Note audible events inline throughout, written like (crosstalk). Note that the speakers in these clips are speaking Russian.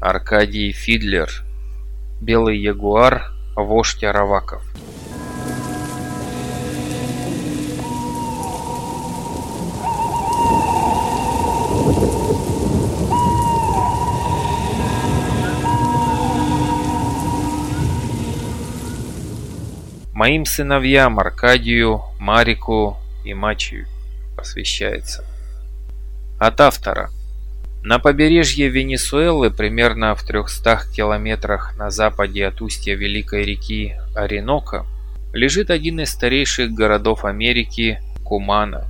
Аркадий Фидлер, Белый ягуар, вождь араваков. Моим сыновьям Аркадию, Марику и Мачию посвящается. От автора. На побережье Венесуэлы, примерно в 300 километрах на западе от устья великой реки Оренока, лежит один из старейших городов Америки – Кумана.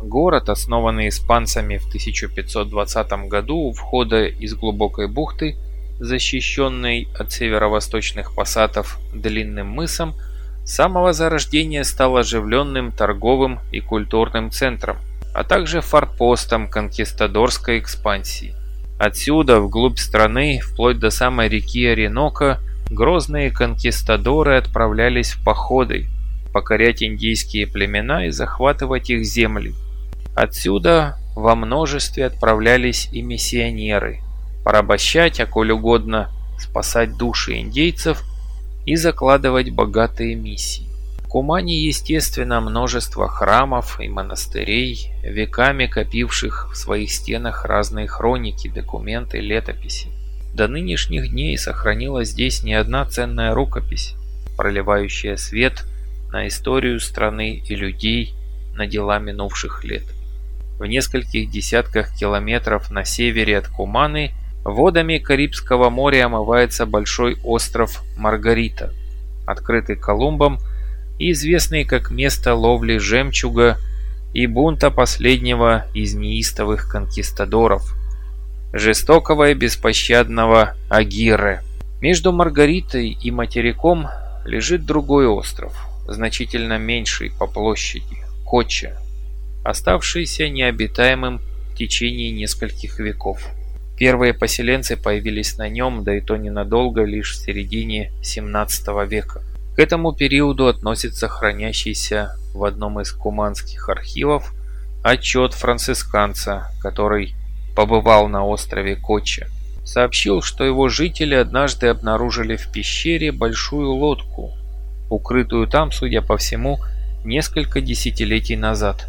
Город, основанный испанцами в 1520 году у входа из глубокой бухты, защищенной от северо-восточных пассатов длинным мысом – с самого зарождения стал оживленным торговым и культурным центром, а также форпостом конкистадорской экспансии. Отсюда, вглубь страны, вплоть до самой реки Оренока, грозные конкистадоры отправлялись в походы, покорять индийские племена и захватывать их земли. Отсюда во множестве отправлялись и миссионеры, порабощать, а коль угодно, спасать души индейцев и закладывать богатые миссии. В Кумане, естественно, множество храмов и монастырей, веками копивших в своих стенах разные хроники, документы, летописи. До нынешних дней сохранилась здесь не одна ценная рукопись, проливающая свет на историю страны и людей, на дела минувших лет. В нескольких десятках километров на севере от Куманы – Водами Карибского моря омывается большой остров Маргарита, открытый Колумбом известный как место ловли жемчуга и бунта последнего из неистовых конкистадоров, жестокого и беспощадного Агиры. Между Маргаритой и материком лежит другой остров, значительно меньший по площади, Коча, оставшийся необитаемым в течение нескольких веков. Первые поселенцы появились на нем, да и то ненадолго, лишь в середине 17 века. К этому периоду относится хранящийся в одном из куманских архивов отчет францисканца, который побывал на острове Коча. Сообщил, что его жители однажды обнаружили в пещере большую лодку, укрытую там, судя по всему, несколько десятилетий назад.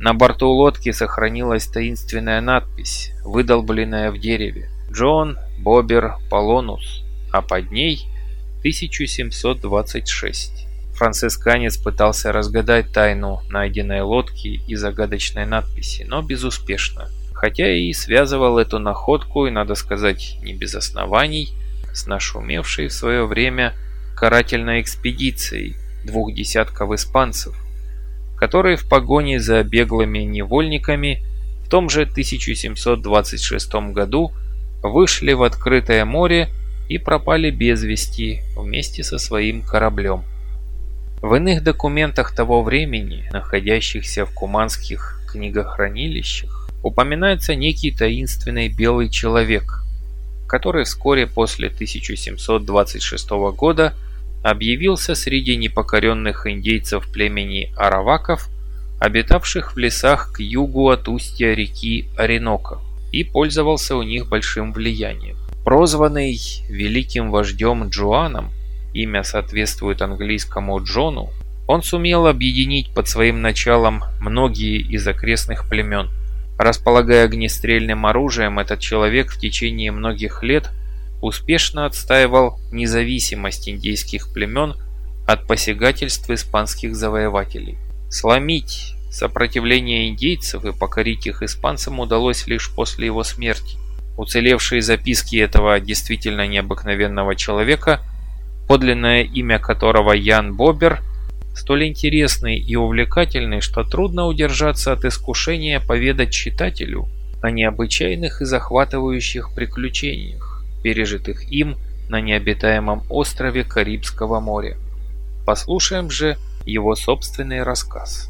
На борту лодки сохранилась таинственная надпись, выдолбленная в дереве. Джон Бобер Полонус, а под ней 1726. Францисканец пытался разгадать тайну найденной лодки и загадочной надписи, но безуспешно. Хотя и связывал эту находку, и надо сказать, не без оснований, с нашумевшей в свое время карательной экспедицией двух десятков испанцев, которые в погоне за беглыми невольниками в том же 1726 году вышли в открытое море и пропали без вести вместе со своим кораблем. В иных документах того времени, находящихся в куманских книгохранилищах, упоминается некий таинственный белый человек, который вскоре после 1726 года объявился среди непокоренных индейцев племени Араваков, обитавших в лесах к югу от устья реки Оренока, и пользовался у них большим влиянием. Прозванный великим вождем Джоаном, имя соответствует английскому Джону, он сумел объединить под своим началом многие из окрестных племен. Располагая огнестрельным оружием, этот человек в течение многих лет успешно отстаивал независимость индейских племен от посягательств испанских завоевателей. Сломить сопротивление индейцев и покорить их испанцам удалось лишь после его смерти. Уцелевшие записки этого действительно необыкновенного человека, подлинное имя которого Ян Бобер, столь интересны и увлекательны, что трудно удержаться от искушения поведать читателю о необычайных и захватывающих приключениях пережитых им на необитаемом острове Карибского моря. Послушаем же его собственный рассказ.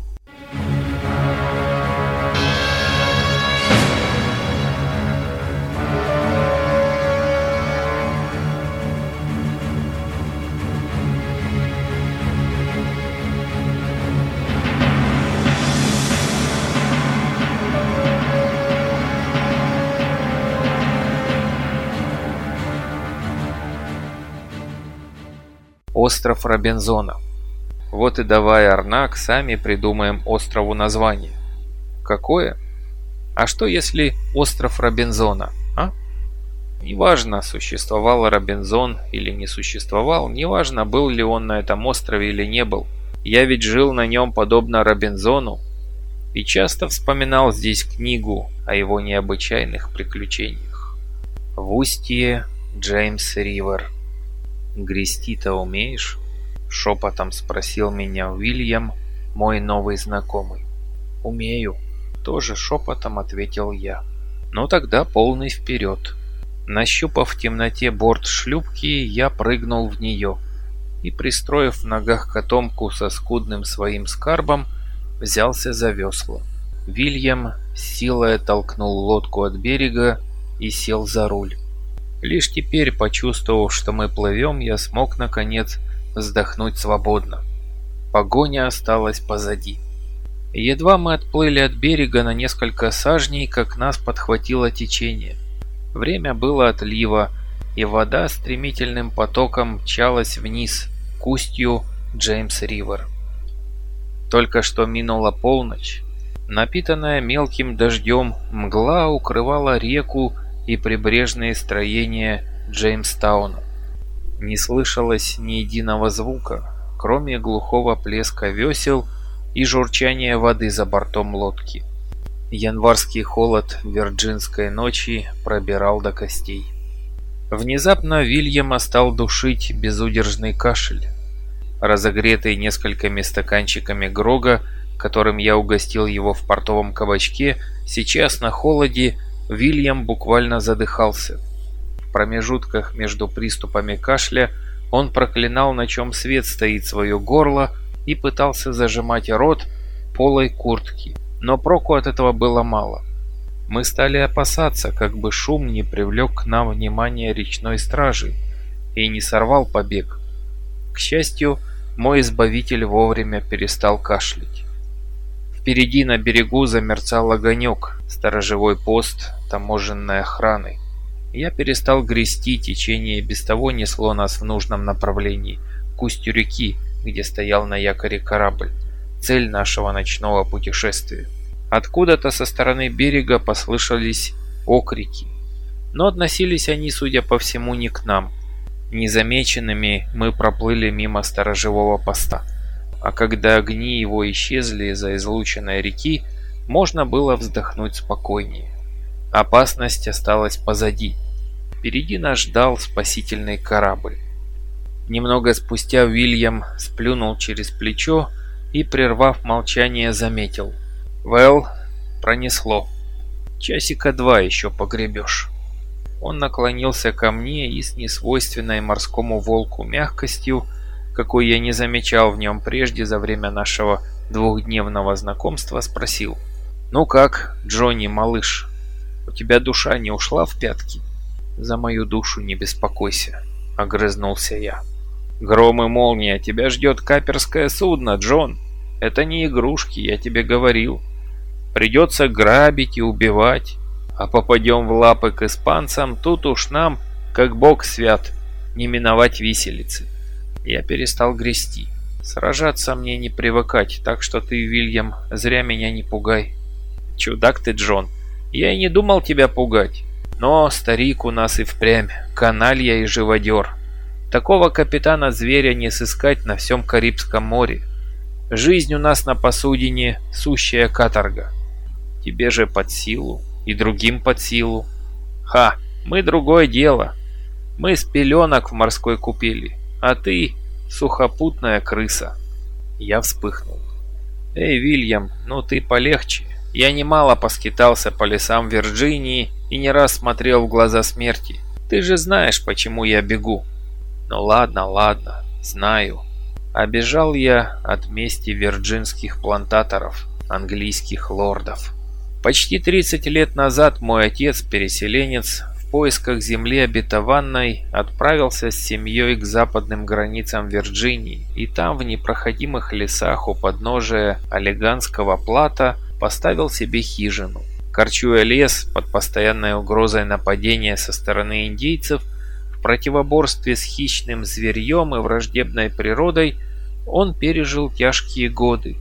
Остров Робинзона. Вот и давай, Арнак, сами придумаем острову название. Какое? А что если остров Робинзона, а? Неважно, существовал Робинзон или не существовал, неважно, был ли он на этом острове или не был. Я ведь жил на нем подобно Робинзону и часто вспоминал здесь книгу о его необычайных приключениях. В устье Джеймс Ривер. «Грести-то умеешь?» — шепотом спросил меня Уильям, мой новый знакомый. «Умею», — тоже шепотом ответил я. «Ну тогда полный вперед». Нащупав в темноте борт шлюпки, я прыгнул в нее и, пристроив в ногах котомку со скудным своим скарбом, взялся за весла. Вильям силой толкнул лодку от берега и сел за руль. Лишь теперь, почувствовав, что мы плывем, я смог, наконец, вздохнуть свободно. Погоня осталась позади. Едва мы отплыли от берега на несколько сажней, как нас подхватило течение. Время было отлива, и вода стремительным потоком мчалась вниз, к устью Джеймс-Ривер. Только что минула полночь. Напитанная мелким дождем, мгла укрывала реку и прибрежные строения Джеймстауна. Не слышалось ни единого звука, кроме глухого плеска весел и журчания воды за бортом лодки. Январский холод вирджинской ночи пробирал до костей. Внезапно Вильяма стал душить безудержный кашель. Разогретый несколькими стаканчиками Грога, которым я угостил его в портовом кабачке, сейчас на холоде Вильям буквально задыхался. В промежутках между приступами кашля он проклинал, на чем свет стоит свое горло, и пытался зажимать рот полой куртки. Но проку от этого было мало. Мы стали опасаться, как бы шум не привлек к нам внимание речной стражи и не сорвал побег. К счастью, мой избавитель вовремя перестал кашлять. Впереди на берегу замерцал огонек, сторожевой пост таможенной охраны. Я перестал грести, течение без того несло нас в нужном направлении, к устью реки, где стоял на якоре корабль, цель нашего ночного путешествия. Откуда-то со стороны берега послышались окрики, но относились они, судя по всему, не к нам. Незамеченными мы проплыли мимо сторожевого поста а когда огни его исчезли за излученной реки, можно было вздохнуть спокойнее. Опасность осталась позади. Впереди нас ждал спасительный корабль. Немного спустя Уильям сплюнул через плечо и, прервав молчание, заметил. «Вэлл, пронесло. Часика два еще погребешь». Он наклонился ко мне и с несвойственной морскому волку мягкостью какой я не замечал в нем прежде за время нашего двухдневного знакомства, спросил. «Ну как, Джонни, малыш, у тебя душа не ушла в пятки?» «За мою душу не беспокойся», — огрызнулся я. «Гром и молния, тебя ждет каперское судно, Джон. Это не игрушки, я тебе говорил. Придется грабить и убивать. А попадем в лапы к испанцам, тут уж нам, как бог свят, не миновать виселицы». Я перестал грести. Сражаться мне не привыкать, так что ты, Вильям, зря меня не пугай. Чудак ты, Джон. Я и не думал тебя пугать. Но старик у нас и впрямь, каналья и живодер. Такого капитана-зверя не сыскать на всем Карибском море. Жизнь у нас на посудине – сущая каторга. Тебе же под силу, и другим под силу. Ха, мы другое дело. Мы с пеленок в морской купели а ты сухопутная крыса. Я вспыхнул. Эй, Вильям, ну ты полегче. Я немало поскитался по лесам Вирджинии и не раз смотрел в глаза смерти. Ты же знаешь, почему я бегу. Ну ладно, ладно, знаю. Обежал я от мести вирджинских плантаторов, английских лордов. Почти 30 лет назад мой отец, переселенец, поисках земли обетованной отправился с семьей к западным границам Вирджинии и там в непроходимых лесах у подножия Олеганского плата поставил себе хижину. Корчуя лес под постоянной угрозой нападения со стороны индейцев, в противоборстве с хищным зверьем и враждебной природой он пережил тяжкие годы,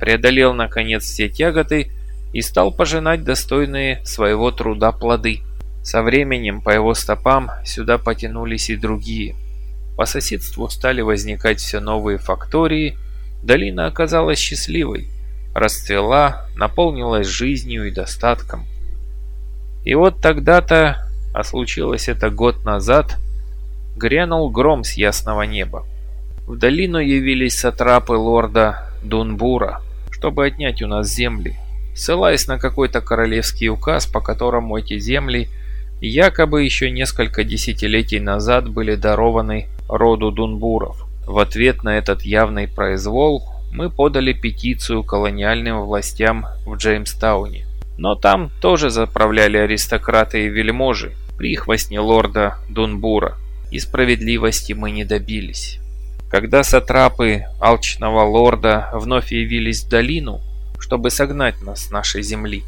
преодолел наконец все тяготы и стал пожинать достойные своего труда плоды. Со временем по его стопам сюда потянулись и другие. По соседству стали возникать все новые фактории, долина оказалась счастливой, расцвела, наполнилась жизнью и достатком. И вот тогда-то, а случилось это год назад, грянул гром с ясного неба. В долину явились сатрапы лорда Дунбура, чтобы отнять у нас земли, ссылаясь на какой-то королевский указ, по которому эти земли якобы еще несколько десятилетий назад были дарованы роду Дунбуров. В ответ на этот явный произвол мы подали петицию колониальным властям в Джеймстауне. Но там тоже заправляли аристократы и вельможи, прихвостни лорда Дунбура, и справедливости мы не добились. Когда сатрапы алчного лорда вновь явились в долину, чтобы согнать нас с нашей земли,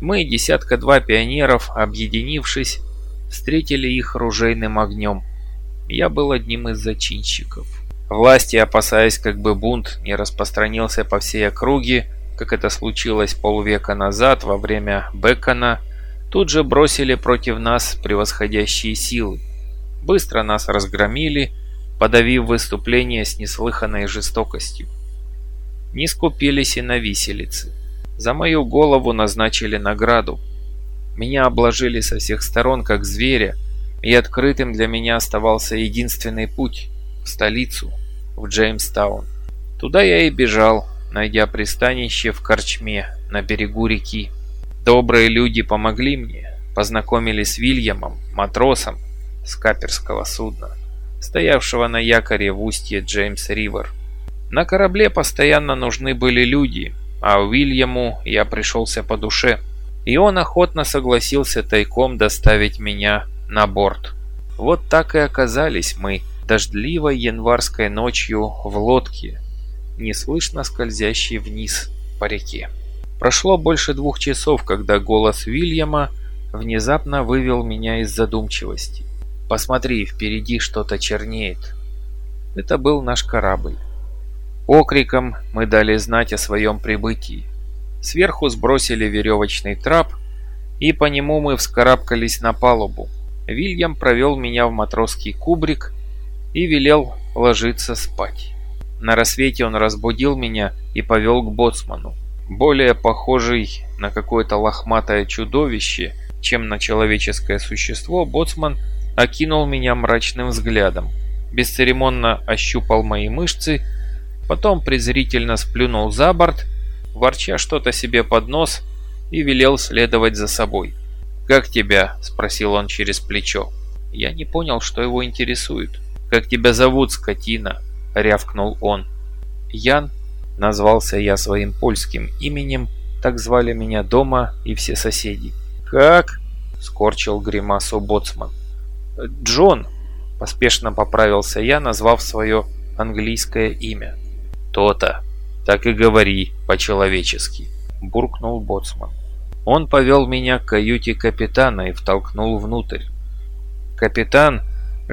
мы, десятка-два пионеров, объединившись, встретили их ружейным огнем. Я был одним из зачинщиков. Власти, опасаясь, как бы бунт не распространился по всей округе, как это случилось полвека назад во время Бекона, тут же бросили против нас превосходящие силы. Быстро нас разгромили, подавив выступление с неслыханной жестокостью. Не скупились и на виселице. За мою голову назначили награду. Меня обложили со всех сторон, как зверя, и открытым для меня оставался единственный путь – в столицу, в Джеймстаун. Туда я и бежал, найдя пристанище в Корчме на берегу реки. Добрые люди помогли мне, познакомили с Вильямом, матросом с каперского судна, стоявшего на якоре в устье Джеймс-Ривер. На корабле постоянно нужны были люди, а Уильяму я пришелся по душе, и он охотно согласился тайком доставить меня на борт. Вот так и оказались мы дождливой январской ночью в лодке, неслышно скользящей вниз по реке. Прошло больше двух часов, когда голос Уильяма внезапно вывел меня из задумчивости. «Посмотри, впереди что-то чернеет». Это был наш корабль. Окриком мы дали знать о своем прибытии. Сверху сбросили веревочный трап, и по нему мы вскарабкались на палубу. Вильям провел меня в матросский кубрик и велел ложиться спать. На рассвете он разбудил меня и повел к боцману. Более похожий на какое-то лохматое чудовище, чем на человеческое существо, боцман окинул меня мрачным взглядом, бесцеремонно ощупал мои мышцы Потом презрительно сплюнул за борт, ворча что-то себе под нос и велел следовать за собой. «Как тебя?» – спросил он через плечо. Я не понял, что его интересует. «Как тебя зовут, скотина?» – рявкнул он. «Ян», – назвался я своим польским именем, так звали меня дома и все соседи. «Как?» – скорчил гримасу боцман. «Джон», – поспешно поправился я, назвав свое английское имя. «То-то. Так и говори по-человечески», – буркнул боцман. Он повел меня к каюте капитана и втолкнул внутрь. Капитан,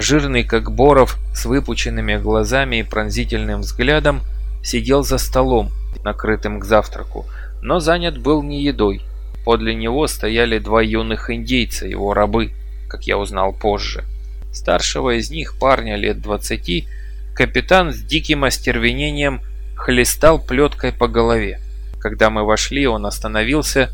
жирный как Боров, с выпученными глазами и пронзительным взглядом, сидел за столом, накрытым к завтраку, но занят был не едой. Подле него стояли два юных индейца, его рабы, как я узнал позже. Старшего из них, парня лет двадцати, капитан с диким остервенением хлестал плеткой по голове. Когда мы вошли, он остановился,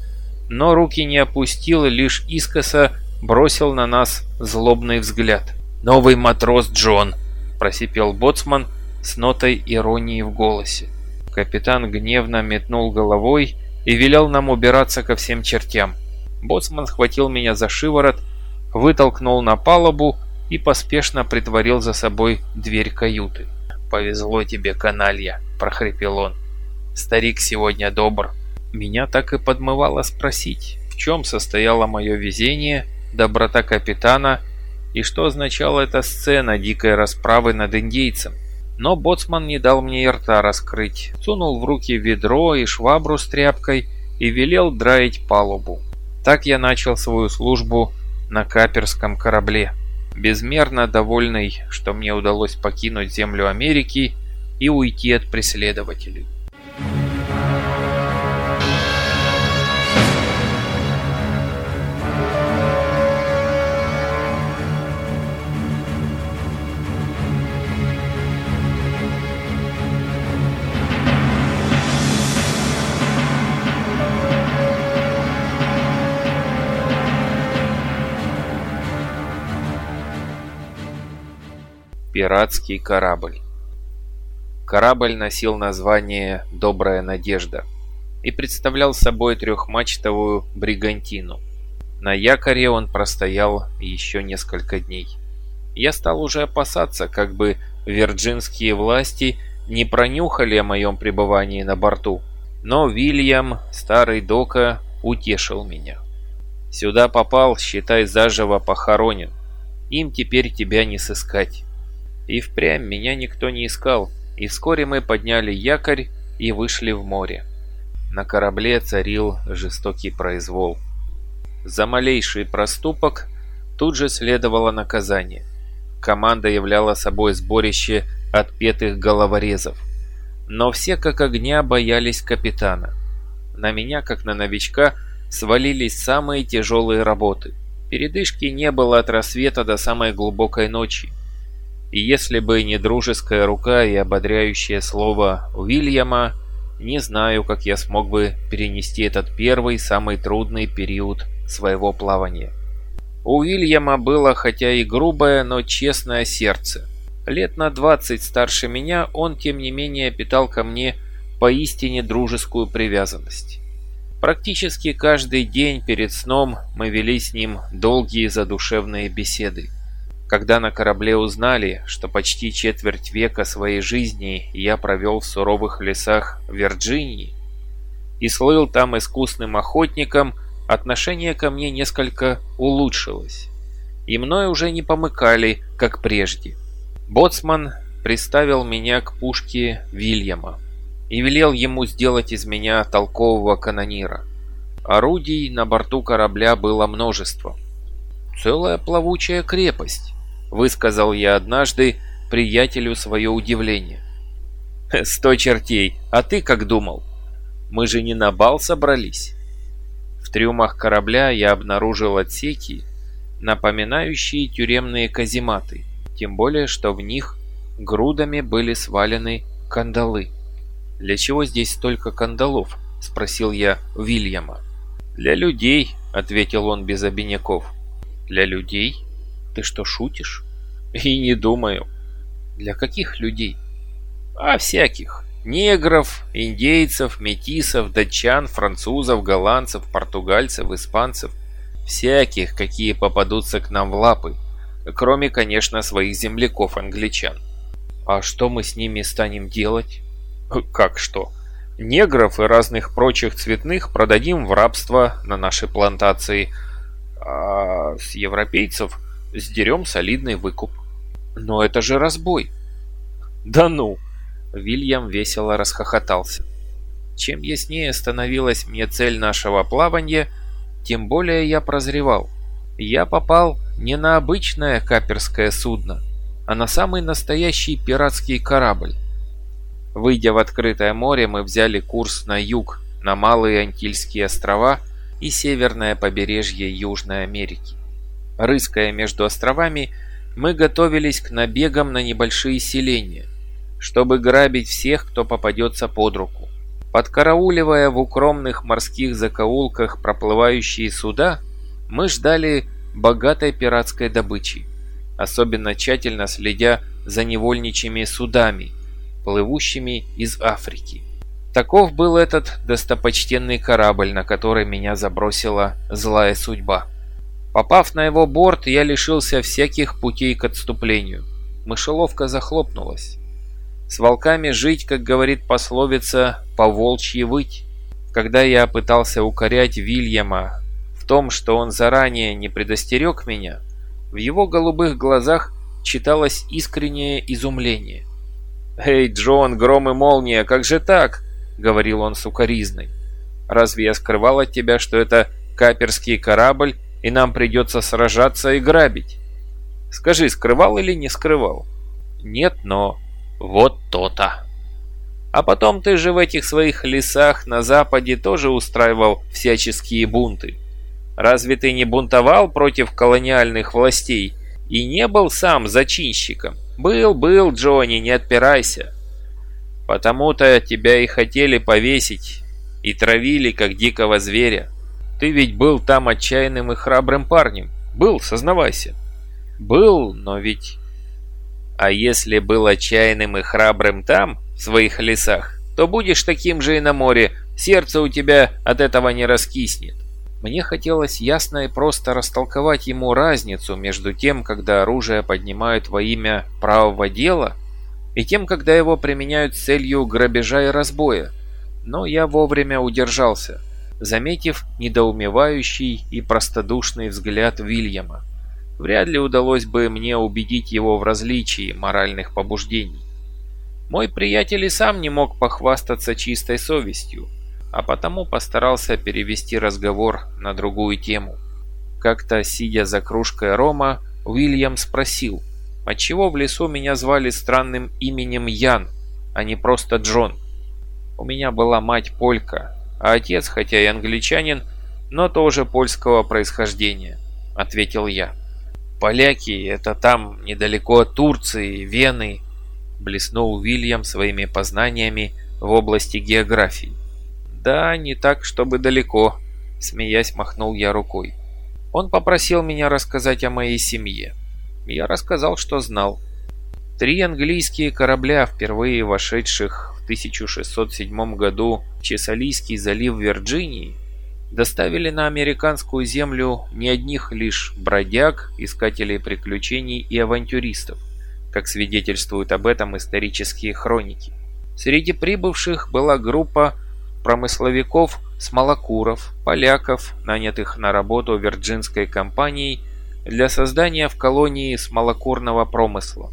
но руки не опустил и лишь искоса бросил на нас злобный взгляд. «Новый матрос Джон!» – просипел боцман с нотой иронии в голосе. Капитан гневно метнул головой и велел нам убираться ко всем чертям. Боцман схватил меня за шиворот, вытолкнул на палубу и поспешно притворил за собой дверь каюты. «Повезло тебе, каналья!» – прохрипел он. «Старик сегодня добр». Меня так и подмывало спросить, в чем состояло мое везение, доброта капитана и что означала эта сцена дикой расправы над индейцем. Но боцман не дал мне и рта раскрыть, сунул в руки ведро и швабру с тряпкой и велел драить палубу. Так я начал свою службу на каперском корабле. безмерно довольный, что мне удалось покинуть землю Америки и уйти от преследователей. Пиратский корабль. Корабль носил название «Добрая надежда» и представлял собой трехмачтовую бригантину. На якоре он простоял еще несколько дней. Я стал уже опасаться, как бы вирджинские власти не пронюхали о моем пребывании на борту. Но Вильям, старый Дока, утешил меня. Сюда попал, считай, заживо похоронен. Им теперь тебя не сыскать. И впрямь меня никто не искал, и вскоре мы подняли якорь и вышли в море. На корабле царил жестокий произвол. За малейший проступок тут же следовало наказание. Команда являла собой сборище отпетых головорезов. Но все как огня боялись капитана. На меня, как на новичка, свалились самые тяжелые работы. Передышки не было от рассвета до самой глубокой ночи. И если бы не дружеская рука и ободряющее слово Уильяма, не знаю, как я смог бы перенести этот первый, самый трудный период своего плавания. У Уильяма было хотя и грубое, но честное сердце. Лет на 20 старше меня он, тем не менее, питал ко мне поистине дружескую привязанность. Практически каждый день перед сном мы вели с ним долгие задушевные беседы. Когда на корабле узнали, что почти четверть века своей жизни я провел в суровых лесах Вирджинии и слыл там искусным охотником, отношение ко мне несколько улучшилось, и мной уже не помыкали, как прежде. Боцман приставил меня к пушке Вильяма и велел ему сделать из меня толкового канонира. Орудий на борту корабля было множество. Целая плавучая крепость. Высказал я однажды приятелю свое удивление. (laughs) «Сто чертей, а ты как думал? Мы же не на бал собрались?» В трюмах корабля я обнаружил отсеки, напоминающие тюремные казематы, тем более, что в них грудами были свалены кандалы. «Для чего здесь столько кандалов?» – спросил я Вильяма. «Для людей», – ответил он без обиняков. «Для людей?» Ты что, шутишь? И не думаю. Для каких людей? А всяких. Негров, индейцев, метисов, датчан, французов, голландцев, португальцев, испанцев. Всяких, какие попадутся к нам в лапы. Кроме, конечно, своих земляков-англичан. А что мы с ними станем делать? Как что? Негров и разных прочих цветных продадим в рабство на нашей плантации. А с европейцев сдерем солидный выкуп. Но это же разбой. Да ну! Вильям весело расхохотался. Чем яснее становилась мне цель нашего плавания, тем более я прозревал. Я попал не на обычное каперское судно, а на самый настоящий пиратский корабль. Выйдя в открытое море, мы взяли курс на юг, на Малые Антильские острова и северное побережье Южной Америки. Рыская между островами, мы готовились к набегам на небольшие селения, чтобы грабить всех, кто попадется под руку. Подкарауливая в укромных морских закоулках проплывающие суда, мы ждали богатой пиратской добычи, особенно тщательно следя за невольничьими судами, плывущими из Африки. Таков был этот достопочтенный корабль, на который меня забросила злая судьба. Попав на его борт, я лишился всяких путей к отступлению. Мышеловка захлопнулась. С волками жить, как говорит пословица, по волчьи выть. Когда я пытался укорять Вильяма в том, что он заранее не предостерег меня, в его голубых глазах читалось искреннее изумление. «Эй, Джон, гром и молния, как же так?» — говорил он сукоризной. «Разве я скрывал от тебя, что это каперский корабль и нам придется сражаться и грабить. Скажи, скрывал или не скрывал? Нет, но... Вот то-то. А потом ты же в этих своих лесах на западе тоже устраивал всяческие бунты. Разве ты не бунтовал против колониальных властей и не был сам зачинщиком? Был, был, Джонни, не отпирайся. Потому-то тебя и хотели повесить, и травили, как дикого зверя. Ты ведь был там отчаянным и храбрым парнем. Был, сознавайся. Был, но ведь... А если был отчаянным и храбрым там, в своих лесах, то будешь таким же и на море, сердце у тебя от этого не раскиснет. Мне хотелось ясно и просто растолковать ему разницу между тем, когда оружие поднимают во имя правого дела, и тем, когда его применяют с целью грабежа и разбоя. Но я вовремя удержался, заметив недоумевающий и простодушный взгляд Вильяма. Вряд ли удалось бы мне убедить его в различии моральных побуждений. Мой приятель и сам не мог похвастаться чистой совестью, а потому постарался перевести разговор на другую тему. Как-то, сидя за кружкой рома, Уильям спросил, отчего в лесу меня звали странным именем Ян, а не просто Джон. У меня была мать полька, а отец, хотя и англичанин, но тоже польского происхождения, ответил я. Поляки – это там, недалеко от Турции, Вены, блеснул Уильям своими познаниями в области географии. «Да, не так, чтобы далеко», – смеясь махнул я рукой. Он попросил меня рассказать о моей семье. Я рассказал, что знал. Три английские корабля, впервые вошедших 1607 году Чесалийский залив Вирджинии, доставили на американскую землю не одних лишь бродяг, искателей приключений и авантюристов – как свидетельствуют об этом исторические хроники. Среди прибывших была группа промысловиков, смолокуров, поляков, нанятых на работу Вирджинской компанией для создания в колонии смолокурного промысла.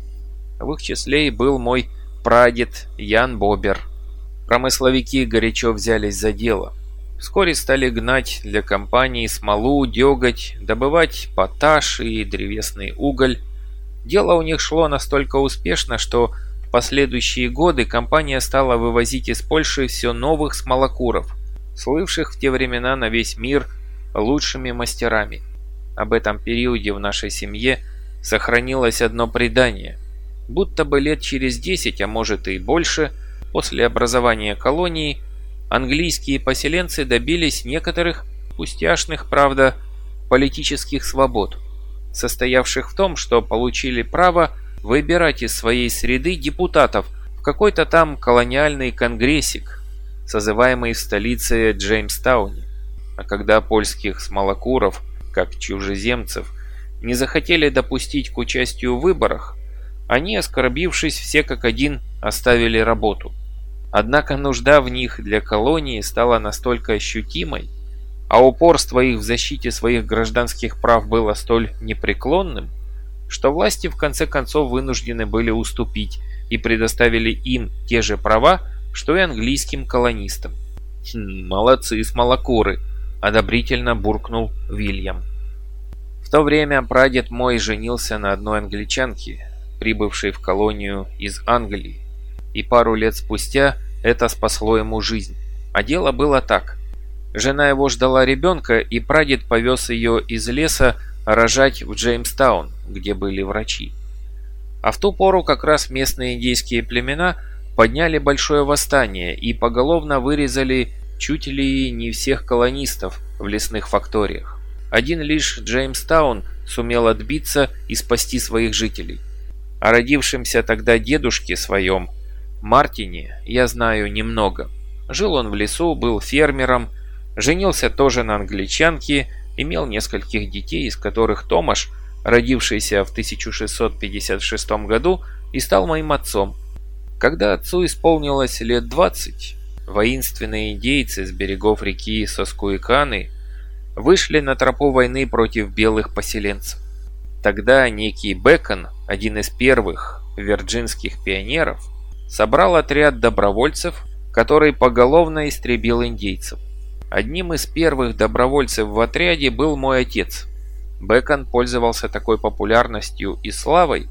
В их числе и был мой прадед Ян Бобер. Промысловики горячо взялись за дело. Вскоре стали гнать для компании смолу, деготь, добывать поташ и древесный уголь, Дело у них шло настолько успешно, что в последующие годы компания стала вывозить из Польши все новых смолокуров, слывших в те времена на весь мир лучшими мастерами. Об этом периоде в нашей семье сохранилось одно предание. Будто бы лет через 10, а может и больше, после образования колонии, английские поселенцы добились некоторых, пустяшных, правда, политических свобод – состоявших в том, что получили право выбирать из своей среды депутатов в какой-то там колониальный конгрессик, созываемый в столице Джеймстауне. А когда польских смолокуров, как чужеземцев, не захотели допустить к участию в выборах, они, оскорбившись все как один, оставили работу. Однако нужда в них для колонии стала настолько ощутимой, а упорство их в защите своих гражданских прав было столь непреклонным, что власти в конце концов вынуждены были уступить и предоставили им те же права, что и английским колонистам. «Хм, «Молодцы, смолокуры!» – одобрительно буркнул Вильям. В то время прадед мой женился на одной англичанке, прибывшей в колонию из Англии, и пару лет спустя это спасло ему жизнь. А дело было так – Жена его ждала ребенка, и прадед повез ее из леса рожать в Джеймстаун, где были врачи. А в ту пору как раз местные индейские племена подняли большое восстание и поголовно вырезали чуть ли не всех колонистов в лесных факториях. Один лишь Джеймстаун сумел отбиться и спасти своих жителей. О родившемся тогда дедушке своем, Мартине, я знаю немного. Жил он в лесу, был фермером, Женился тоже на англичанке, имел нескольких детей, из которых Томаш, родившийся в 1656 году, и стал моим отцом. Когда отцу исполнилось лет 20, воинственные индейцы с берегов реки Соскуиканы вышли на тропу войны против белых поселенцев. Тогда некий Бекон, один из первых вирджинских пионеров, собрал отряд добровольцев, который поголовно истребил индейцев. Одним из первых добровольцев в отряде был мой отец. Бэкон пользовался такой популярностью и славой,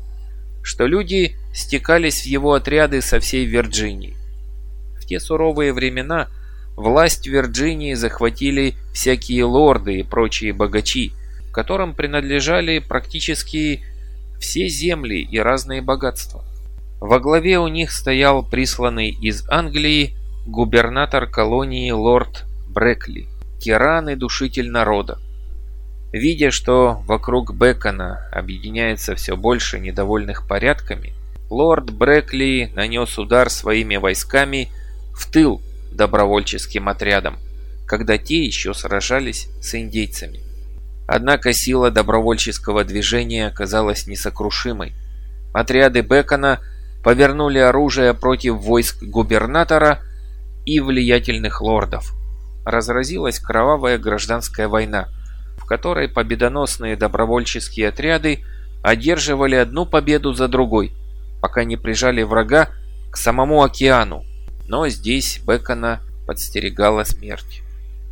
что люди стекались в его отряды со всей Вирджинии. В те суровые времена власть Вирджинии захватили всякие лорды и прочие богачи, которым принадлежали практически все земли и разные богатства. Во главе у них стоял присланный из Англии губернатор колонии лорд Брекли, тиран и душитель народа. Видя, что вокруг Бекона объединяется все больше недовольных порядками, лорд Брекли нанес удар своими войсками в тыл добровольческим отрядам, когда те еще сражались с индейцами. Однако сила добровольческого движения оказалась несокрушимой. Отряды Бекона повернули оружие против войск губернатора и влиятельных лордов. Разразилась кровавая гражданская война, в которой победоносные добровольческие отряды одерживали одну победу за другой, пока не прижали врага к самому океану. Но здесь Бекона подстерегала смерть.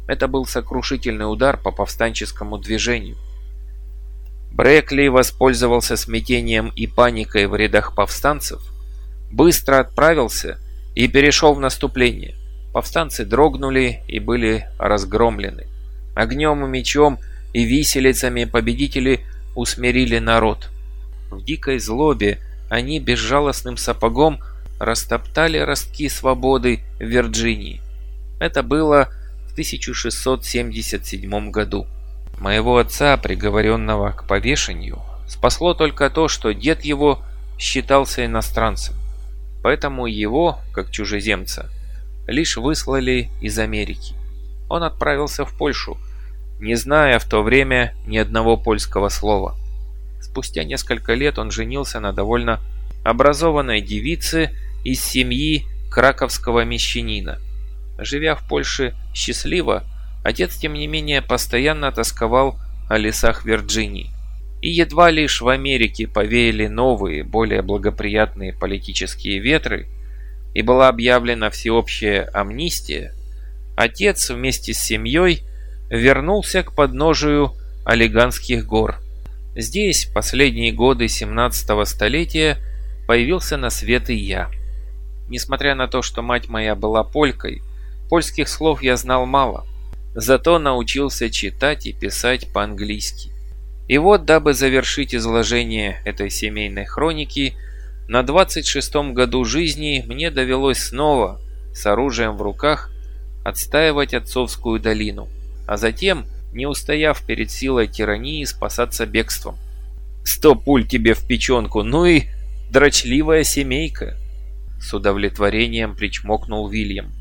Это был сокрушительный удар по повстанческому движению. Брекли воспользовался смятением и паникой в рядах повстанцев, быстро отправился и перешел в наступление. Повстанцы дрогнули и были разгромлены. Огнем и мечом и виселицами победители усмирили народ. В дикой злобе они безжалостным сапогом растоптали ростки свободы в Вирджинии. Это было 1677 году. Моего отца, приговоренного к повешению, спасло только то, что дед его считался иностранцем. Поэтому его, как чужеземца, лишь выслали из Америки. Он отправился в Польшу, не зная в то время ни одного польского слова. Спустя несколько лет он женился на довольно образованной девице из семьи краковского мещанина – Живя в Польше счастливо, отец, тем не менее, постоянно тосковал о лесах Вирджинии. И едва лишь в Америке повеяли новые, более благоприятные политические ветры, и была объявлена всеобщая амнистия, отец вместе с семьей вернулся к подножию Олиганских гор. Здесь последние годы 17 столетия появился на свет и я. Несмотря на то, что мать моя была полькой, Польских слов я знал мало, зато научился читать и писать по-английски. И вот, дабы завершить изложение этой семейной хроники, на 26-м году жизни мне довелось снова, с оружием в руках, отстаивать отцовскую долину, а затем, не устояв перед силой тирании, спасаться бегством. «Сто пуль тебе в печенку, ну и дрочливая семейка!» С удовлетворением причмокнул Вильям.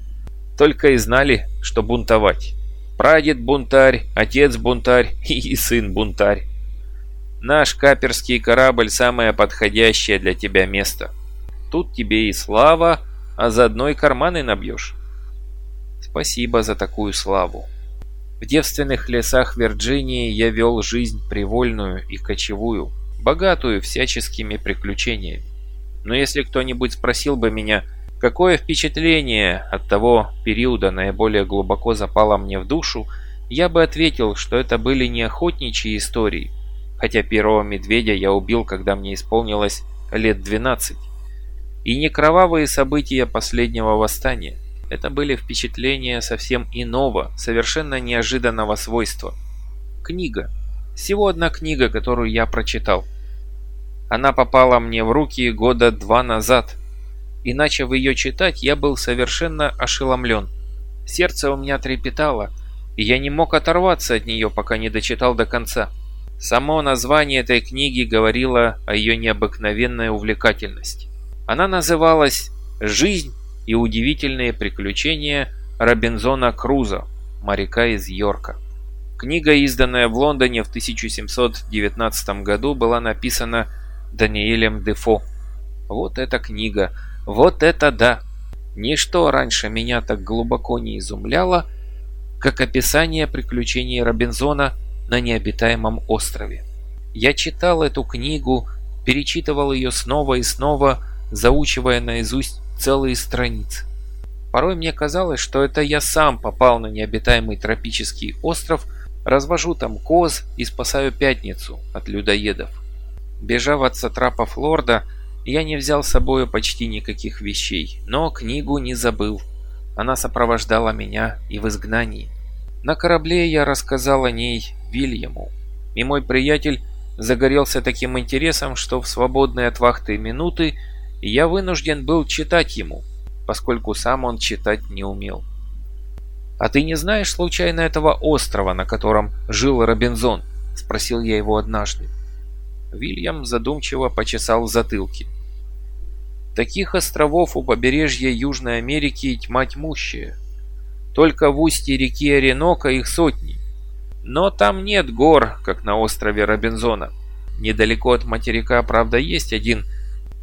Только и знали, что бунтовать. Прадед бунтарь, отец бунтарь (laughs) и сын бунтарь. Наш каперский корабль самое подходящее для тебя место. Тут тебе и слава, а заодно и карманы набьешь. Спасибо за такую славу. В девственных лесах Вирджинии я вел жизнь привольную и кочевую, богатую всяческими приключениями. Но если кто-нибудь спросил бы меня, Какое впечатление от того периода наиболее глубоко запало мне в душу, я бы ответил, что это были не охотничьи истории, хотя первого медведя я убил, когда мне исполнилось лет 12, и не кровавые события последнего восстания. Это были впечатления совсем иного, совершенно неожиданного свойства. Книга. Всего одна книга, которую я прочитал. Она попала мне в руки года два назад – и начав ее читать, я был совершенно ошеломлен. Сердце у меня трепетало, и я не мог оторваться от нее, пока не дочитал до конца. Само название этой книги говорило о ее необыкновенной увлекательности. Она называлась «Жизнь и удивительные приключения Робинзона Круза, моряка из Йорка». Книга, изданная в Лондоне в 1719 году, была написана Даниэлем Дефо. Вот эта книга – вот это да! Ничто раньше меня так глубоко не изумляло, как описание приключений Робинзона на необитаемом острове. Я читал эту книгу, перечитывал ее снова и снова, заучивая наизусть целые страницы. Порой мне казалось, что это я сам попал на необитаемый тропический остров Развожу там коз и спасаю пятницу от людоедов. Бежав от сатрапов лорда, я не взял с собой почти никаких вещей, но книгу не забыл. Она сопровождала меня и в изгнании. На корабле я рассказал о ней Вильяму, и мой приятель загорелся таким интересом, что в свободные от вахты минуты я вынужден был читать ему, поскольку сам он читать не умел. «А ты не знаешь случайно этого острова, на котором жил Робинзон?» – спросил я его однажды. Вильям задумчиво почесал в затылке. Таких островов у побережья Южной Америки тьма тьмущая. Только в устье реки Оренока их сотни. Но там нет гор, как на острове Робинзона. Недалеко от материка, правда, есть один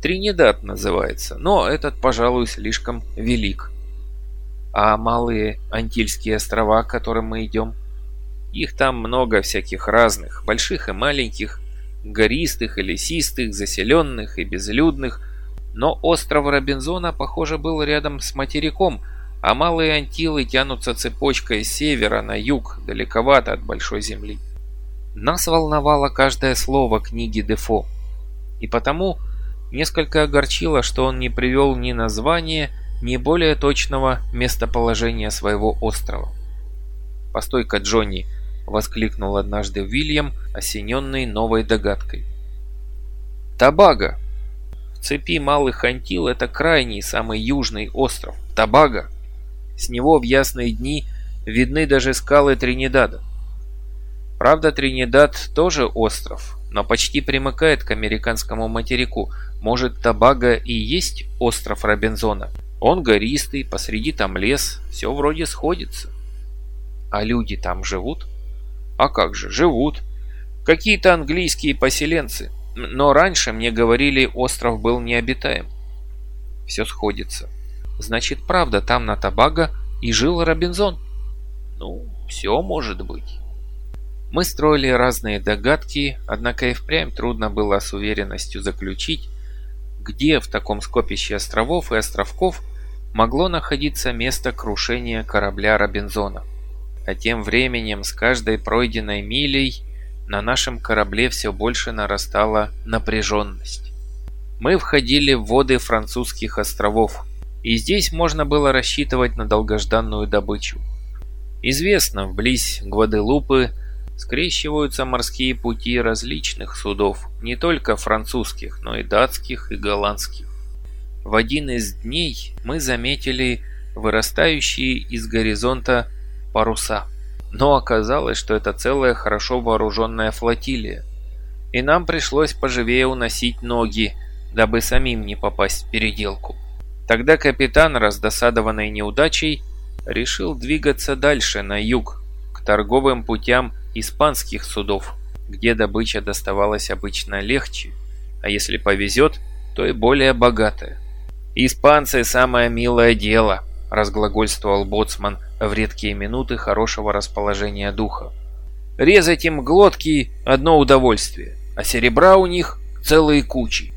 Тринидад называется, но этот, пожалуй, слишком велик. А малые Антильские острова, к которым мы идем? Их там много всяких разных, больших и маленьких, гористых и лесистых, заселенных и безлюдных, но остров Робинзона, похоже, был рядом с материком, а малые Антилы тянутся цепочкой с севера на юг, далековато от Большой Земли. Нас волновало каждое слово книги Дефо, и потому несколько огорчило, что он не привел ни названия, ни более точного местоположения своего острова. «Постой-ка, Джонни!» — воскликнул однажды Уильям, осененный новой догадкой. «Табага! Цепи Малых Антил это крайний, самый южный остров. Табага! С него в ясные дни видны даже скалы Тринидада. Правда, Тринидад тоже остров, но почти примыкает к американскому материку. Может, Табага и есть остров Робинзона? Он гористый, посреди там лес, все вроде сходится. А люди там живут? А как же, живут. Какие-то английские поселенцы. Но раньше мне говорили, остров был необитаем. Все сходится. Значит, правда, там на Табаго и жил Робинзон. Ну, все может быть. Мы строили разные догадки, однако и впрямь трудно было с уверенностью заключить, где в таком скопище островов и островков могло находиться место крушения корабля Робинзона. А тем временем с каждой пройденной милей на нашем корабле все больше нарастала напряженность. Мы входили в воды французских островов, и здесь можно было рассчитывать на долгожданную добычу. Известно, вблизь Гваделупы скрещиваются морские пути различных судов, не только французских, но и датских и голландских. В один из дней мы заметили вырастающие из горизонта паруса. Но оказалось, что это целая хорошо вооруженная флотилия. И нам пришлось поживее уносить ноги, дабы самим не попасть в переделку. Тогда капитан, раздосадованный неудачей, решил двигаться дальше, на юг, к торговым путям испанских судов, где добыча доставалась обычно легче, а если повезет, то и более богатая. «Испанцы – самое милое дело», – разглагольствовал боцман в редкие минуты хорошего расположения духа. «Резать им глотки – одно удовольствие, а серебра у них целые кучи».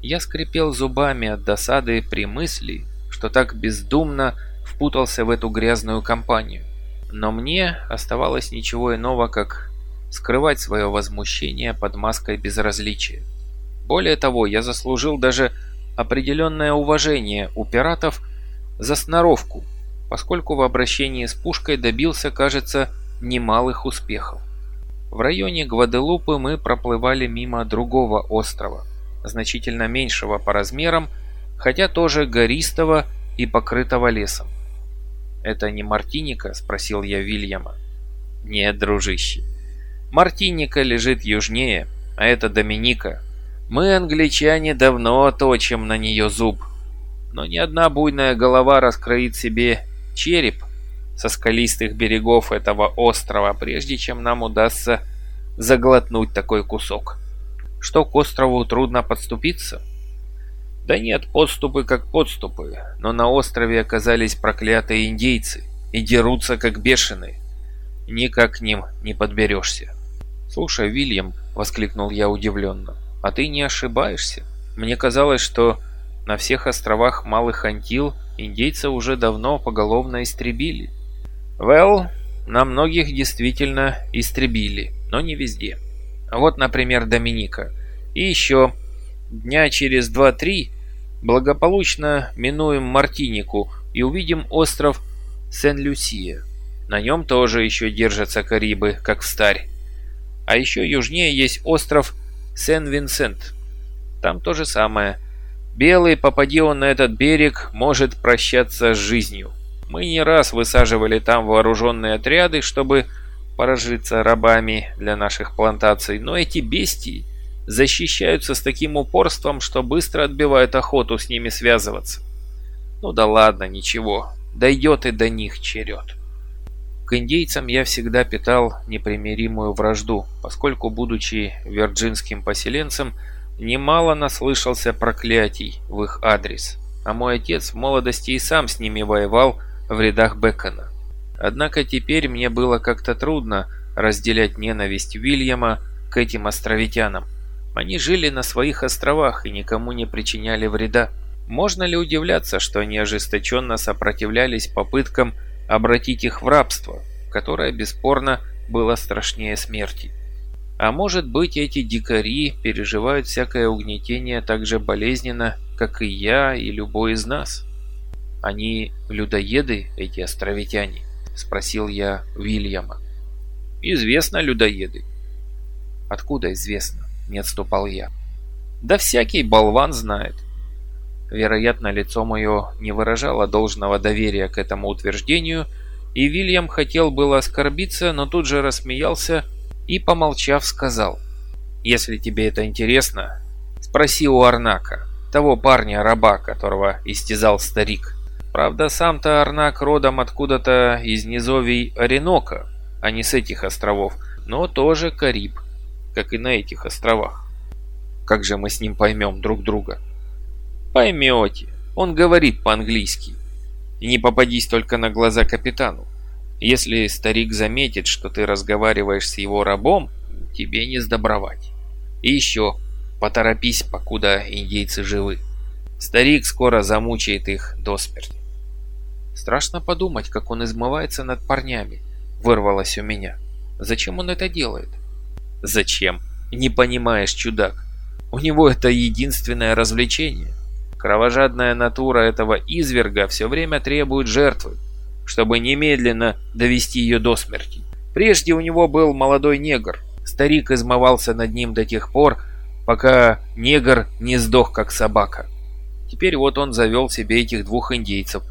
Я скрипел зубами от досады при мысли, что так бездумно впутался в эту грязную компанию. Но мне оставалось ничего иного, как скрывать свое возмущение под маской безразличия. Более того, я заслужил даже определенное уважение у пиратов за сноровку, поскольку в обращении с пушкой добился, кажется, немалых успехов. В районе Гваделупы мы проплывали мимо другого острова, значительно меньшего по размерам, хотя тоже гористого и покрытого лесом. «Это не Мартиника?» – спросил я Вильяма. «Нет, дружище. Мартиника лежит южнее, а это Доминика. Мы, англичане, давно точим на нее зуб. Но ни одна буйная голова раскроит себе череп со скалистых берегов этого острова, прежде чем нам удастся заглотнуть такой кусок. Что к острову трудно подступиться?» Да нет, подступы как подступы, но на острове оказались проклятые индейцы и дерутся как бешеные. Никак к ним не подберешься. «Слушай, Вильям», — воскликнул я удивленно, — «а ты не ошибаешься? Мне казалось, что на всех островах Малых Антил индейцы уже давно поголовно истребили». «Well, на многих действительно истребили, но не везде. Вот, например, Доминика. И еще дня через два-три благополучно минуем Мартинику и увидим остров Сен-Люсия. На нем тоже еще держатся Карибы, как в старь. А еще южнее есть остров Сен-Винсент. Там то же самое. Белый, попади он на этот берег, может прощаться с жизнью. Мы не раз высаживали там вооруженные отряды, чтобы поражиться рабами для наших плантаций, но эти бестии защищаются с таким упорством, что быстро отбивают охоту с ними связываться. Ну да ладно, ничего, дойдет и до них черед. К индейцам я всегда питал непримиримую вражду, поскольку, будучи вирджинским поселенцем, немало наслышался проклятий в их адрес, а мой отец в молодости и сам с ними воевал в рядах Бекона. Однако теперь мне было как-то трудно разделять ненависть Уильяма к этим островитянам. Они жили на своих островах и никому не причиняли вреда. Можно ли удивляться, что они ожесточенно сопротивлялись попыткам обратить их в рабство, которое бесспорно было страшнее смерти. А может быть эти дикари переживают всякое угнетение так же болезненно, как и я и любой из нас? Они людоеды, эти островитяне? Спросил я Вильяма. Известно людоеды. Откуда известно? Не отступал я. Да всякий болван знает. Вероятно, лицо мое не выражало должного доверия к этому утверждению, и Вильям хотел было оскорбиться, но тут же рассмеялся и, помолчав, сказал, «Если тебе это интересно, спроси у Арнака, того парня-раба, которого истязал старик. Правда, сам-то Арнак родом откуда-то из низовий Оренока, а не с этих островов, но тоже Кариб, как и на этих островах. Как же мы с ним поймем друг друга?» Поймете. Он говорит по-английски. Не попадись только на глаза капитану. Если старик заметит, что ты разговариваешь с его рабом, тебе не сдобровать. И еще, поторопись, покуда индейцы живы. Старик скоро замучает их до смерти. Страшно подумать, как он измывается над парнями, вырвалось у меня. Зачем он это делает? Зачем? Не понимаешь, чудак. У него это единственное развлечение. Кровожадная натура этого изверга все время требует жертвы, чтобы немедленно довести ее до смерти. Прежде у него был молодой негр. Старик измывался над ним до тех пор, пока негр не сдох как собака. Теперь вот он завел себе этих двух индейцев.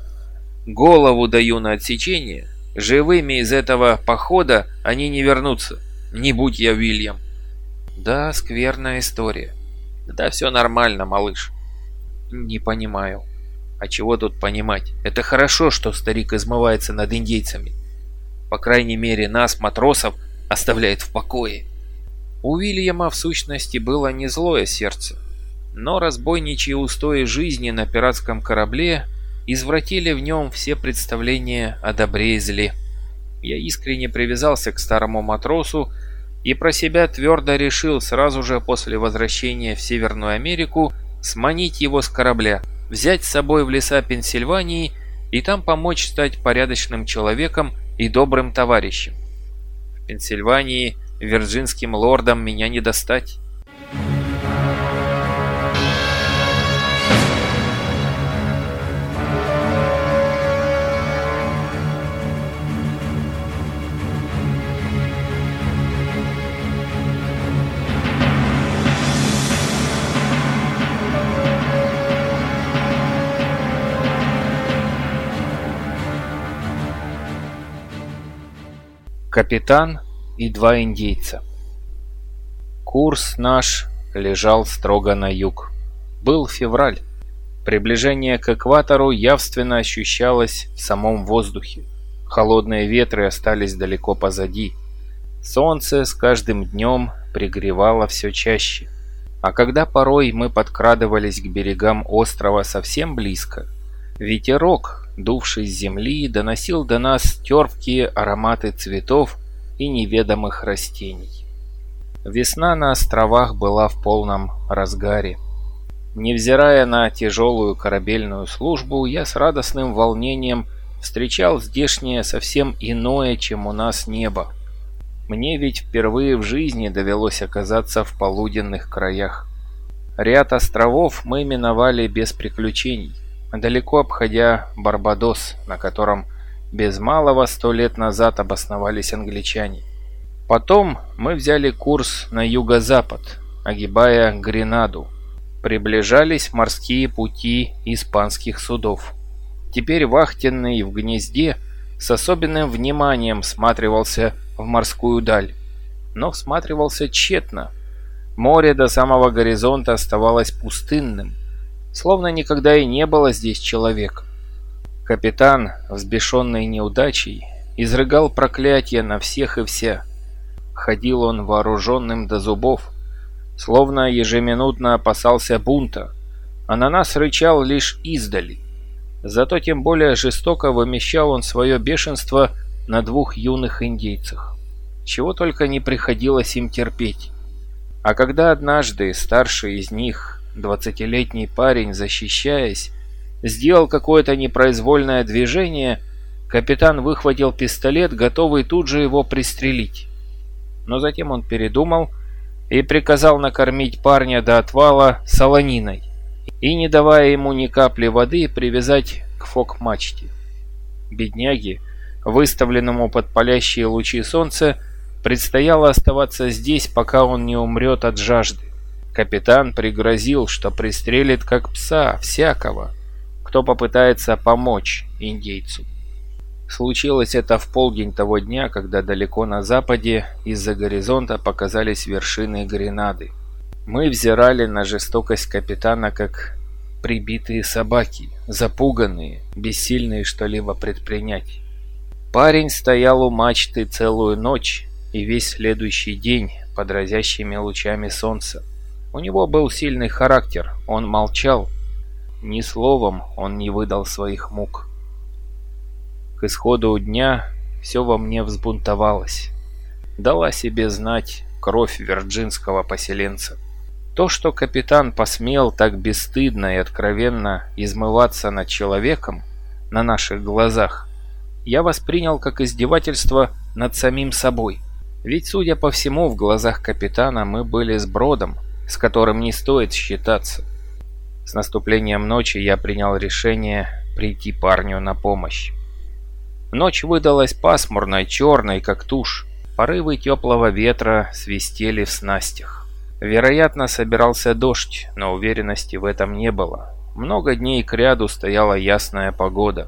Голову даю на отсечение. Живыми из этого похода они не вернутся. Не будь я Уильям. Да, скверная история. Да все нормально, малыш. «Не понимаю». «А чего тут понимать? Это хорошо, что старик измывается над индейцами. По крайней мере, нас, матросов, оставляет в покое». У Уильяма в сущности было не злое сердце, но разбойничьи устои жизни на пиратском корабле извратили в нем все представления о добре и зле. Я искренне привязался к старому матросу и про себя твердо решил сразу же после возвращения в Северную Америку сманить его с корабля, взять с собой в леса Пенсильвании и там помочь стать порядочным человеком и добрым товарищем. В Пенсильвании вирджинским лордам меня не достать. Капитан и два индейца. Курс наш лежал строго на юг. Был февраль. Приближение к экватору явственно ощущалось в самом воздухе. Холодные ветры остались далеко позади. Солнце с каждым днем пригревало все чаще. А когда порой мы подкрадывались к берегам острова совсем близко, ветерок дувший с земли, доносил до нас терпкие ароматы цветов и неведомых растений. Весна на островах была в полном разгаре. Невзирая на тяжелую корабельную службу, я с радостным волнением встречал здешнее совсем иное, чем у нас небо. Мне ведь впервые в жизни довелось оказаться в полуденных краях. Ряд островов мы миновали без приключений, далеко обходя Барбадос, на котором без малого сто лет назад обосновались англичане. Потом мы взяли курс на юго-запад, огибая Гренаду. Приближались морские пути испанских судов. Теперь вахтенный в гнезде с особенным вниманием всматривался в морскую даль. Но всматривался тщетно. Море до самого горизонта оставалось пустынным, словно никогда и не было здесь человека. Капитан, взбешенный неудачей, изрыгал проклятия на всех и вся. Ходил он вооруженным до зубов, словно ежеминутно опасался бунта, а на нас рычал лишь издали. Зато тем более жестоко вымещал он свое бешенство на двух юных индейцах. Чего только не приходилось им терпеть. А когда однажды старший из них, двадцатилетний парень, защищаясь, сделал какое-то непроизвольное движение, капитан выхватил пистолет, готовый тут же его пристрелить. Но затем он передумал и приказал накормить парня до отвала солониной и, не давая ему ни капли воды, привязать к фок-мачте. Бедняге, выставленному под палящие лучи солнца, предстояло оставаться здесь, пока он не умрет от жажды. Капитан пригрозил, что пристрелит как пса всякого, кто попытается помочь индейцу. Случилось это в полдень того дня, когда далеко на западе из-за горизонта показались вершины Гренады. Мы взирали на жестокость капитана как прибитые собаки, запуганные, бессильные что-либо предпринять. Парень стоял у мачты целую ночь и весь следующий день под разящими лучами солнца. У него был сильный характер, он молчал. Ни словом он не выдал своих мук. К исходу дня все во мне взбунтовалось. Дала себе знать кровь вирджинского поселенца. То, что капитан посмел так бесстыдно и откровенно измываться над человеком на наших глазах, я воспринял как издевательство над самим собой. Ведь, судя по всему, в глазах капитана мы были сбродом, с которым не стоит считаться. С наступлением ночи я принял решение прийти парню на помощь. Ночь выдалась пасмурной, черной, как тушь. Порывы теплого ветра свистели в снастях. Вероятно, собирался дождь, но уверенности в этом не было. Много дней кряду стояла ясная погода.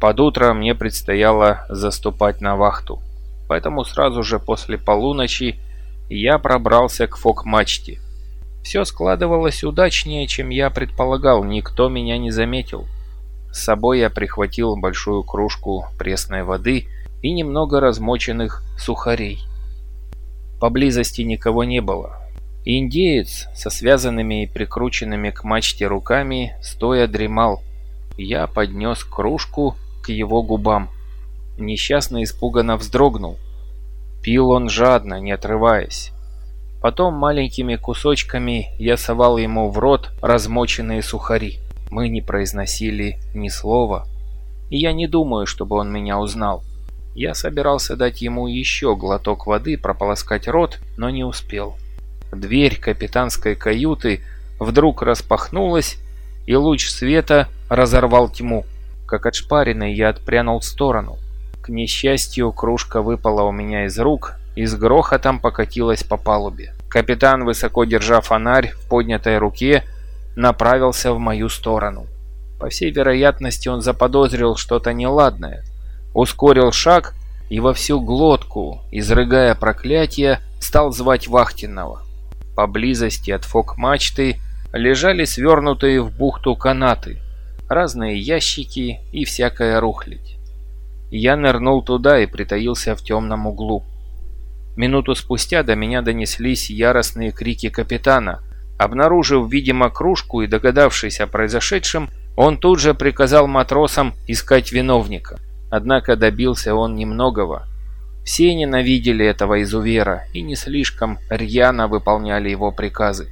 Под утро мне предстояло заступать на вахту. Поэтому сразу же после полуночи я пробрался к фок-мачте. Все складывалось удачнее, чем я предполагал, никто меня не заметил. С собой я прихватил большую кружку пресной воды и немного размоченных сухарей. Поблизости никого не было. Индеец со связанными и прикрученными к мачте руками стоя дремал. Я поднес кружку к его губам. Несчастно испуганно вздрогнул. Пил он жадно, не отрываясь. Потом маленькими кусочками я совал ему в рот размоченные сухари. Мы не произносили ни слова. И я не думаю, чтобы он меня узнал. Я собирался дать ему еще глоток воды, прополоскать рот, но не успел. Дверь капитанской каюты вдруг распахнулась, и луч света разорвал тьму. Как отшпаренный я отпрянул в сторону. К несчастью, кружка выпала у меня из рук и с грохотом покатилась по палубе. Капитан, высоко держа фонарь в поднятой руке, направился в мою сторону. По всей вероятности, он заподозрил что-то неладное. Ускорил шаг и во всю глотку, изрыгая проклятие, стал звать вахтенного. Поблизости от фок-мачты лежали свернутые в бухту канаты, разные ящики и всякая рухлядь. Я нырнул туда и притаился в темном углу. Минуту спустя до меня донеслись яростные крики капитана – Обнаружив, видимо, кружку и догадавшись о произошедшем, он тут же приказал матросам искать виновника. Однако добился он немногого. Все ненавидели этого изувера и не слишком рьяно выполняли его приказы.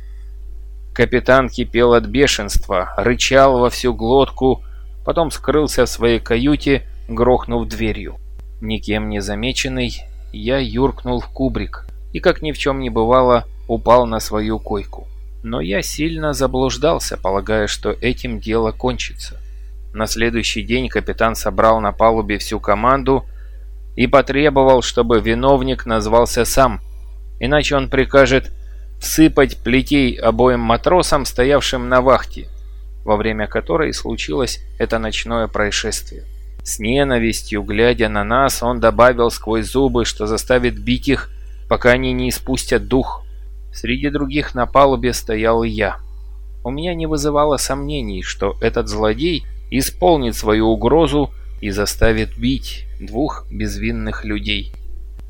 Капитан кипел от бешенства, рычал во всю глотку, потом скрылся в своей каюте, грохнув дверью. Никем не замеченный, я юркнул в кубрик и, как ни в чем не бывало, упал на свою койку. Но я сильно заблуждался, полагая, что этим дело кончится. На следующий день капитан собрал на палубе всю команду и потребовал, чтобы виновник назвался сам, иначе он прикажет всыпать плетей обоим матросам, стоявшим на вахте, во время которой случилось это ночное происшествие. С ненавистью, глядя на нас, он добавил сквозь зубы, что заставит бить их, пока они не испустят дух. Среди других на палубе стоял я. У меня не вызывало сомнений, что этот злодей исполнит свою угрозу и заставит бить двух безвинных людей.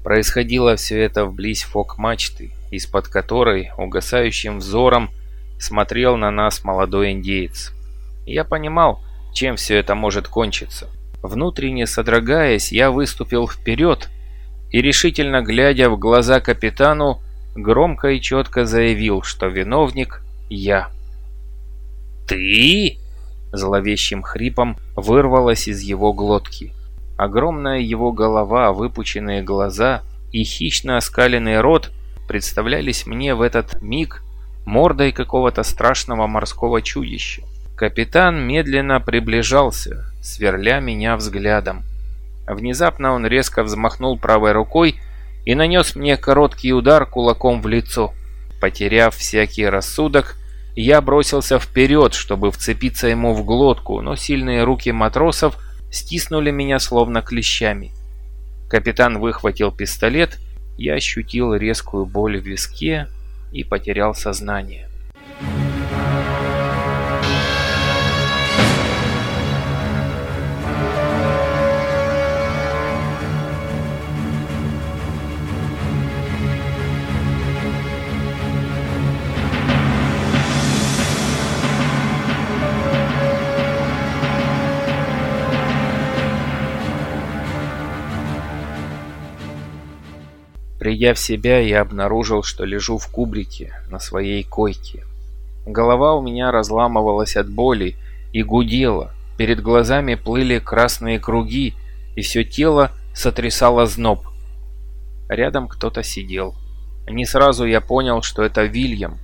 Происходило все это вблизь фок-мачты, из-под которой угасающим взором смотрел на нас молодой индеец. Я понимал, чем все это может кончиться. Внутренне содрогаясь, я выступил вперед и, решительно глядя в глаза капитану, громко и четко заявил, что виновник я. «Ты?» – зловещим хрипом вырвалось из его глотки. Огромная его голова, выпученные глаза и хищно оскаленный рот представлялись мне в этот миг мордой какого-то страшного морского чудища. Капитан медленно приближался, сверля меня взглядом. Внезапно он резко взмахнул правой рукой и нанес мне короткий удар кулаком в лицо. Потеряв всякий рассудок, я бросился вперед, чтобы вцепиться ему в глотку, но сильные руки матросов стиснули меня словно клещами. Капитан выхватил пистолет, я ощутил резкую боль в виске и потерял сознание. Придя в себя, я обнаружил, что лежу в кубрике на своей койке. Голова у меня разламывалась от боли и гудела, перед глазами плыли красные круги, и все тело сотрясало зноб. Рядом кто-то сидел. Не сразу я понял, что это Вильям.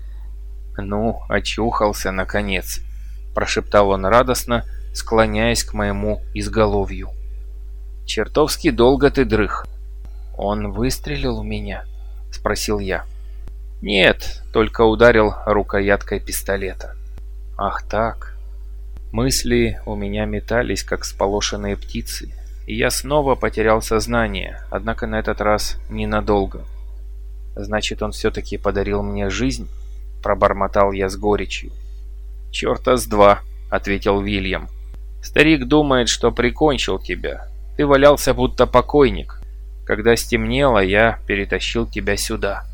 «Ну, очухался, наконец», – прошептал он радостно, склоняясь к моему изголовью. «Чертовски долго ты дрых». «Он выстрелил у меня?» – спросил я. «Нет, только ударил рукояткой пистолета». «Ах так». Мысли у меня метались, как сполошенные птицы, и я снова потерял сознание, однако на этот раз ненадолго. «Значит, он все-таки подарил мне жизнь?» – пробормотал я с горечью. «Черта с два», – ответил Вильям. «Старик думает, что прикончил тебя. Ты валялся будто покойник, когда стемнело, я перетащил тебя сюда.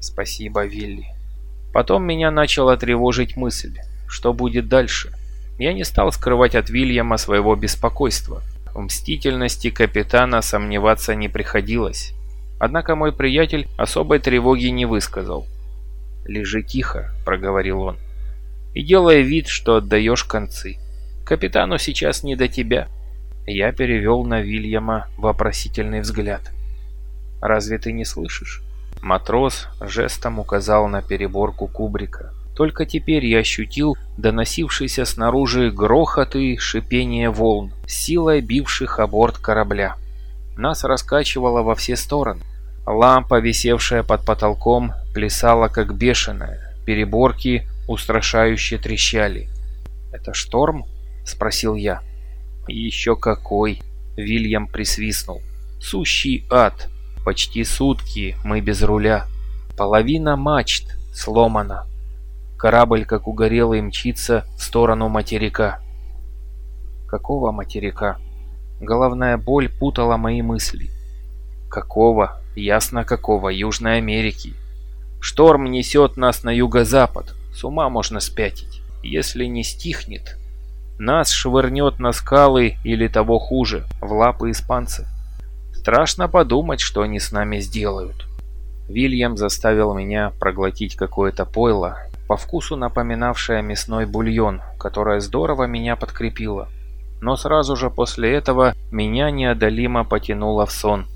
Спасибо, Вилли. Потом меня начала тревожить мысль, что будет дальше. Я не стал скрывать от Вильяма своего беспокойства. В мстительности капитана сомневаться не приходилось. Однако мой приятель особой тревоги не высказал. «Лежи тихо», — проговорил он, — «и делай вид, что отдаешь концы. Капитану сейчас не до тебя». Я перевел на Вильяма вопросительный взгляд. «Разве ты не слышишь?» Матрос жестом указал на переборку кубрика. Только теперь я ощутил доносившийся снаружи грохот и шипение волн, силой бивших о борт корабля. Нас раскачивало во все стороны. Лампа, висевшая под потолком, плясала как бешеная. Переборки устрашающе трещали. «Это шторм?» – спросил я. «Еще какой!» — Вильям присвистнул. «Сущий ад! Почти сутки мы без руля. Половина мачт сломана. Корабль, как угорелый, мчится в сторону материка». «Какого материка?» Головная боль путала мои мысли. «Какого? Ясно какого. Южной Америки. Шторм несет нас на юго-запад. С ума можно спятить. Если не стихнет, нас швырнет на скалы или того хуже, в лапы испанцев. Страшно подумать, что они с нами сделают. Вильям заставил меня проглотить какое-то пойло, по вкусу напоминавшее мясной бульон, которое здорово меня подкрепило. но сразу же после этого меня неодолимо потянуло в сон.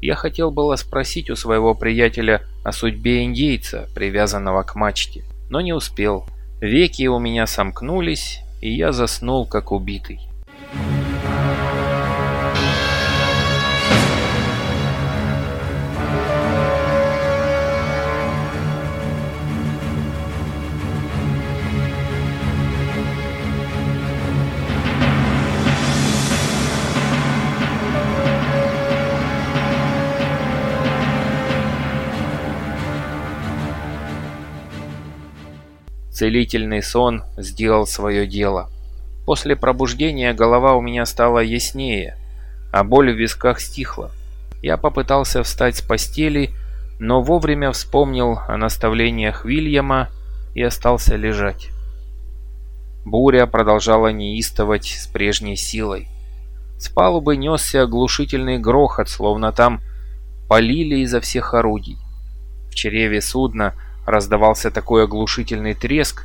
Я хотел было спросить у своего приятеля о судьбе индейца, привязанного к мачте, но не успел. Веки у меня сомкнулись, и я заснул как убитый. Целительный сон сделал свое дело. После пробуждения голова у меня стала яснее, а боль в висках стихла. Я попытался встать с постели, но вовремя вспомнил о наставлениях Вильяма и остался лежать. Буря продолжала неистовать с прежней силой. С палубы несся оглушительный грохот, словно там полили изо всех орудий. В чреве судна раздавался такой оглушительный треск,